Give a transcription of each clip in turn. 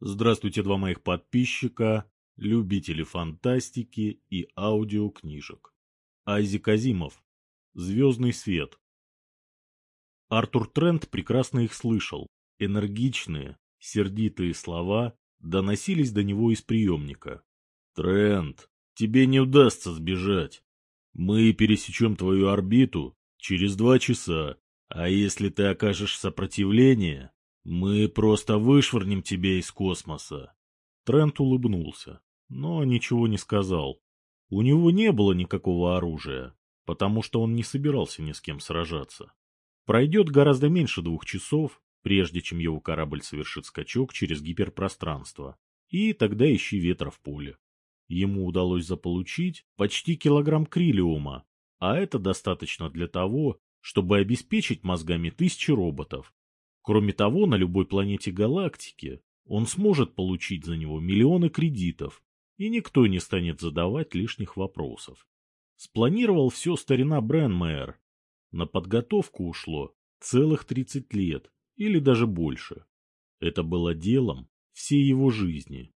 Здравствуйте, два моих подписчика, любители фантастики и аудиокнижек. Айзек Азимов. Звездный свет. Артур Трент прекрасно их слышал. Энергичные, сердитые слова доносились до него из приемника. «Трент, тебе не удастся сбежать. Мы пересечем твою орбиту через два часа, а если ты окажешь сопротивление, мы просто вышвырнем тебя из космоса. Трент улыбнулся, но ничего не сказал. У него не было никакого оружия, потому что он не собирался ни с кем сражаться. Пройдет гораздо меньше двух часов, прежде чем его корабль совершит скачок через гиперпространство, и тогда ищи ветра в поле. Ему удалось заполучить почти килограмм крилиума, а это достаточно для того, чтобы обеспечить мозгами тысячи роботов. Кроме того, на любой планете галактики он сможет получить за него миллионы кредитов, и никто не станет задавать лишних вопросов. Спланировал все старина Бренмейер. На подготовку ушло целых 30 лет, или даже больше. Это было делом всей его жизни.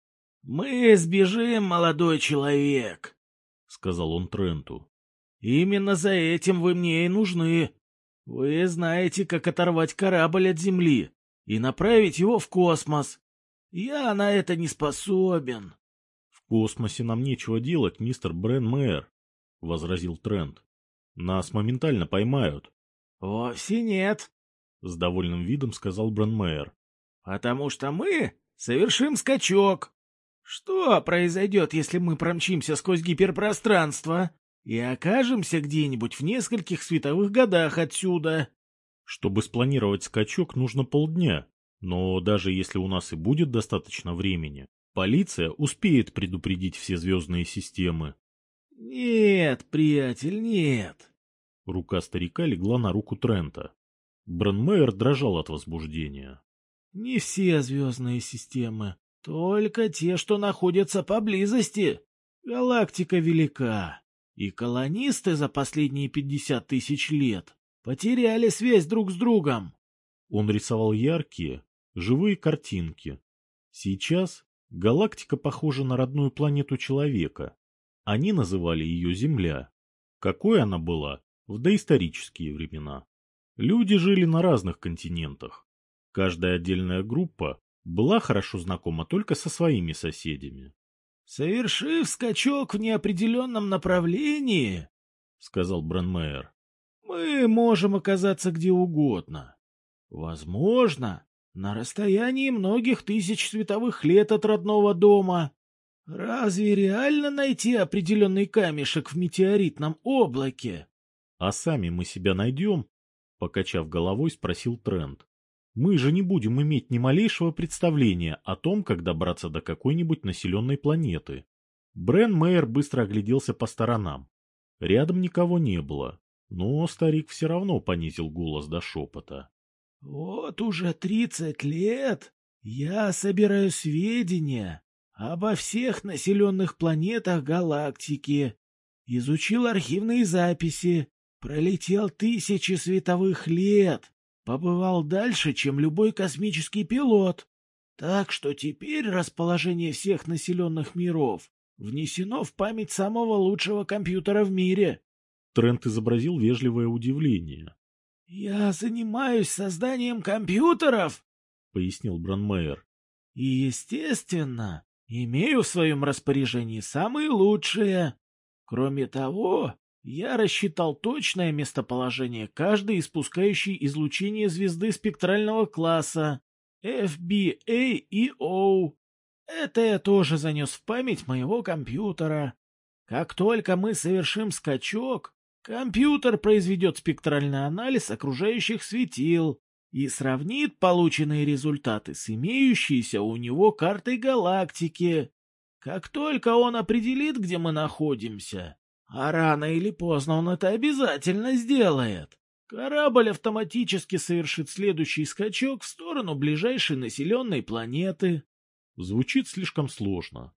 «Мы сбежим, молодой человек», — сказал он Тренту. «Именно за этим вы мне и нужны. Вы знаете, как оторвать корабль от Земли и направить его в космос. Я на это не способен». «В космосе нам нечего делать, мистер Брен Мэр», — возразил Трент. «Нас моментально поймают». «Вовсе нет», — с довольным видом сказал Брен Мэр. «Потому что мы совершим скачок. Что произойдет, если мы промчимся сквозь гиперпространство и окажемся где-нибудь в нескольких световых годах отсюда? Чтобы спланировать скачок, нужно полдня. Но даже если у нас и будет достаточно времени, полиция успеет предупредить все звездные системы. Нет, приятель, нет. Рука старика легла на руку Трента. Бранмейер дрожал от возбуждения. Не все звездные системы. Только те, что находятся поблизости. Галактика велика, и колонисты за последние пятьдесят тысяч лет потеряли связь друг с другом. Он рисовал яркие, живые картинки. Сейчас галактика похожа на родную планету человека. Они называли ее Земля. Какой она была в доисторические времена? Люди жили на разных континентах. Каждая отдельная группа была хорошо знакома только со своими соседями. «Совершив скачок в неопределенном направлении, — сказал Бранмейер, — мы можем оказаться где угодно. Возможно, на расстоянии многих тысяч световых лет от родного дома. Разве реально найти определенный камешек в метеоритном облаке? — А сами мы себя найдем? — покачав головой, спросил Трент. Мы же не будем иметь ни малейшего представления о том, как добраться до какой-нибудь населенной планеты. Брен Мейер быстро огляделся по сторонам. Рядом никого не было, но старик все равно понизил голос до шепота. — Вот уже тридцать лет я собираю сведения обо всех населенных планетах галактики, изучил архивные записи, пролетел тысячи световых лет, побывал дальше, чем любой космический пилот. Так что теперь расположение всех населенных миров внесено в память самого лучшего компьютера в мире. Трент изобразил вежливое удивление. — Я занимаюсь созданием компьютеров, — пояснил Бронмейер. — И, естественно, имею в своем распоряжении самые лучшие. Кроме того, я рассчитал точное местоположение каждой испускающей излучение звезды спектрального класса FBA и O. Это я тоже занес в память моего компьютера. Как только мы совершим скачок, компьютер произведет спектральный анализ окружающих светил и сравнит полученные результаты с имеющейся у него картой галактики. Как только он определит, где мы находимся, а рано или поздно он это обязательно сделает. Корабль автоматически совершит следующий скачок в сторону ближайшей населенной планеты. Звучит слишком сложно.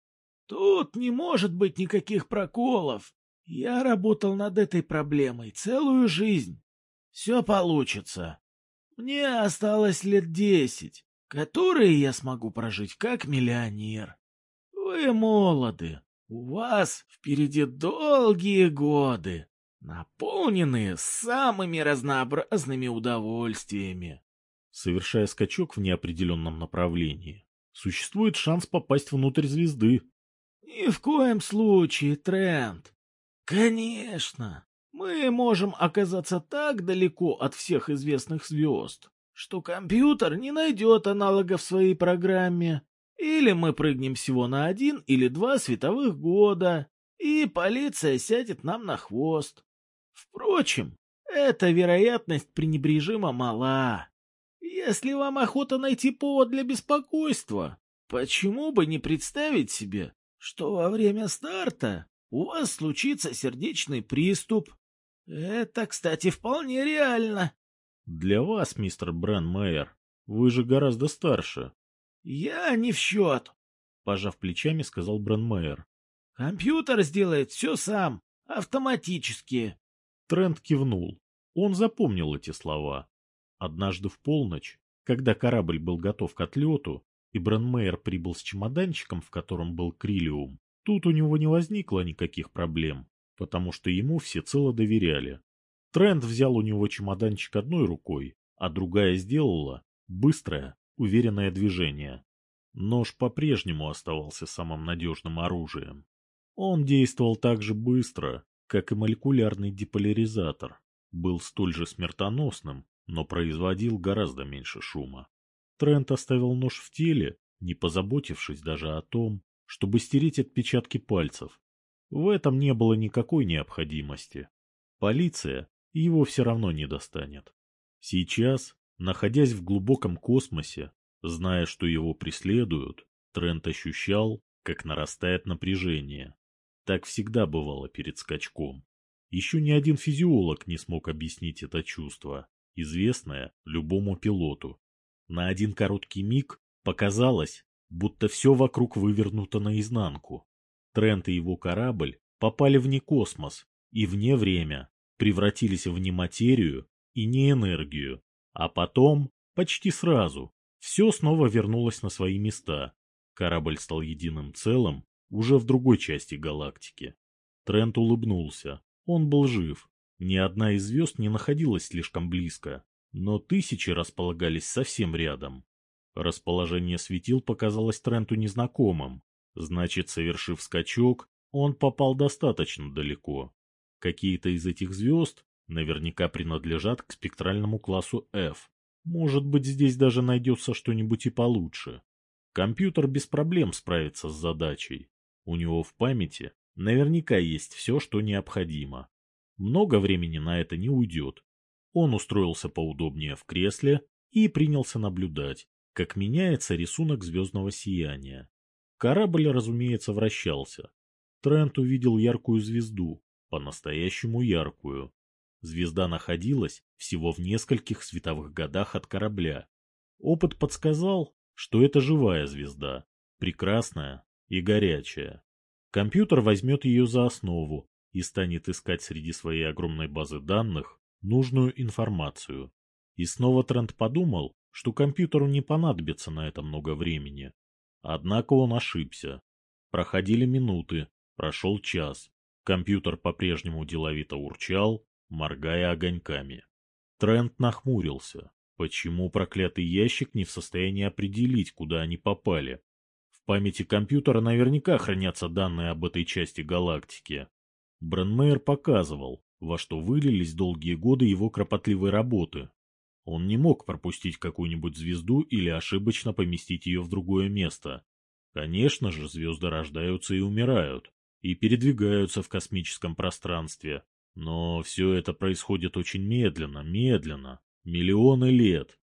Тут не может быть никаких проколов. Я работал над этой проблемой целую жизнь. Все получится. Мне осталось лет десять, которые я смогу прожить как миллионер. Вы молоды, у вас впереди долгие годы, наполненные самыми разнообразными удовольствиями. Совершая скачок в неопределенном направлении, существует шанс попасть внутрь звезды. Ни в коем случае, Трент. Конечно, мы можем оказаться так далеко от всех известных звезд, что компьютер не найдет аналога в своей программе. Или мы прыгнем всего на один или два световых года, и полиция сядет нам на хвост. Впрочем, эта вероятность пренебрежимо мала. Если вам охота найти повод для беспокойства, почему бы не представить себе, что во время старта у вас случится сердечный приступ, это, кстати, вполне реально. Для вас, мистер Бренмейер, вы же гораздо старше. Я не в счет, пожав плечами, сказал Бренмейер. Компьютер сделает все сам, автоматически. Трент кивнул. Он запомнил эти слова. Однажды в полночь, когда корабль был готов к отлету, и Бренмейер прибыл с чемоданчиком, в котором был крилиум, тут у него не возникло никаких проблем потому что ему всецело доверяли. Трент взял у него чемоданчик одной рукой, а другая сделала быстрое, уверенное движение. Нож по-прежнему оставался самым надежным оружием. Он действовал так же быстро, как и молекулярный деполяризатор, был столь же смертоносным, но производил гораздо меньше шума. Трент оставил нож в теле, не позаботившись даже о том, чтобы стереть отпечатки пальцев, в этом не было никакой необходимости. Полиция его все равно не достанет. Сейчас, находясь в глубоком космосе, зная, что его преследуют, Трент ощущал, как нарастает напряжение. Так всегда бывало перед скачком. Еще ни один физиолог не смог объяснить это чувство, известное любому пилоту. На один короткий миг показалось, будто все вокруг вывернуто наизнанку. Трент и его корабль попали вне космос и вне время, превратились в нематерию и неэнергию, а потом, почти сразу, все снова вернулось на свои места. Корабль стал единым целым уже в другой части галактики. Трент улыбнулся. Он был жив. Ни одна из звезд не находилась слишком близко, но тысячи располагались совсем рядом. Расположение светил показалось Тренту незнакомым, Значит, совершив скачок, он попал достаточно далеко. Какие-то из этих звезд наверняка принадлежат к спектральному классу F. Может быть, здесь даже найдется что-нибудь и получше. Компьютер без проблем справится с задачей. У него в памяти наверняка есть все, что необходимо. Много времени на это не уйдет. Он устроился поудобнее в кресле и принялся наблюдать, как меняется рисунок звездного сияния. Корабль, разумеется, вращался. Трент увидел яркую звезду, по-настоящему яркую. Звезда находилась всего в нескольких световых годах от корабля. Опыт подсказал, что это живая звезда, прекрасная и горячая. Компьютер возьмет ее за основу и станет искать среди своей огромной базы данных нужную информацию. И снова Трент подумал, что компьютеру не понадобится на это много времени. Однако он ошибся. Проходили минуты, прошел час. Компьютер по-прежнему деловито урчал, моргая огоньками. Трент нахмурился. Почему проклятый ящик не в состоянии определить, куда они попали? В памяти компьютера наверняка хранятся данные об этой части галактики. Бренмейер показывал, во что вылились долгие годы его кропотливой работы. Он не мог пропустить какую-нибудь звезду или ошибочно поместить ее в другое место. Конечно же, звезды рождаются и умирают, и передвигаются в космическом пространстве. Но все это происходит очень медленно, медленно, миллионы лет.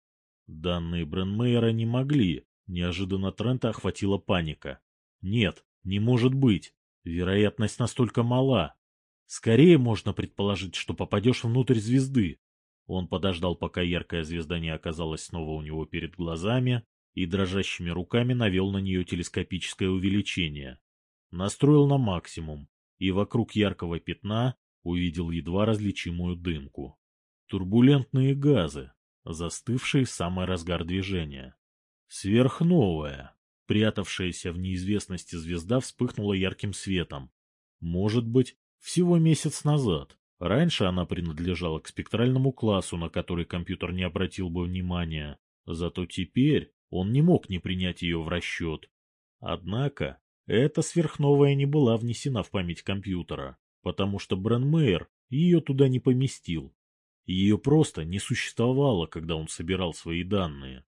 Данные Бренмейера не могли, неожиданно Трента охватила паника. Нет, не может быть, вероятность настолько мала. Скорее можно предположить, что попадешь внутрь звезды, он подождал, пока яркая звезда не оказалась снова у него перед глазами, и дрожащими руками навел на нее телескопическое увеличение. Настроил на максимум, и вокруг яркого пятна увидел едва различимую дымку. Турбулентные газы, застывшие в самый разгар движения. Сверхновая, прятавшаяся в неизвестности звезда, вспыхнула ярким светом. Может быть, всего месяц назад. Раньше она принадлежала к спектральному классу, на который компьютер не обратил бы внимания. Зато теперь он не мог не принять ее в расчет. Однако, эта сверхновая не была внесена в память компьютера, потому что Бренмейер ее туда не поместил. Ее просто не существовало, когда он собирал свои данные.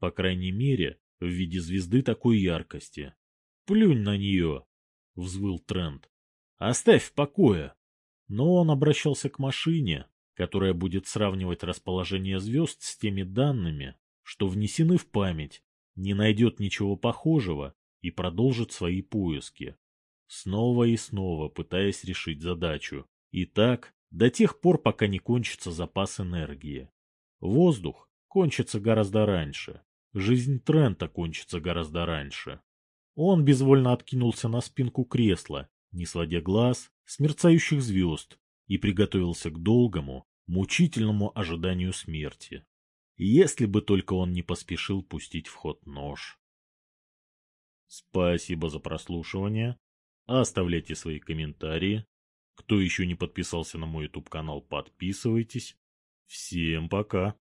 По крайней мере, в виде звезды такой яркости. «Плюнь на нее!» — взвыл Трент. «Оставь в покое!» Но он обращался к машине, которая будет сравнивать расположение звезд с теми данными, что внесены в память, не найдет ничего похожего и продолжит свои поиски. Снова и снова пытаясь решить задачу. И так до тех пор, пока не кончится запас энергии. Воздух кончится гораздо раньше. Жизнь Трента кончится гораздо раньше. Он безвольно откинулся на спинку кресла, не сводя глаз с мерцающих звезд, и приготовился к долгому, мучительному ожиданию смерти. Если бы только он не поспешил пустить в ход нож. Спасибо за прослушивание. Оставляйте свои комментарии. Кто еще не подписался на мой YouTube канал, подписывайтесь. Всем пока.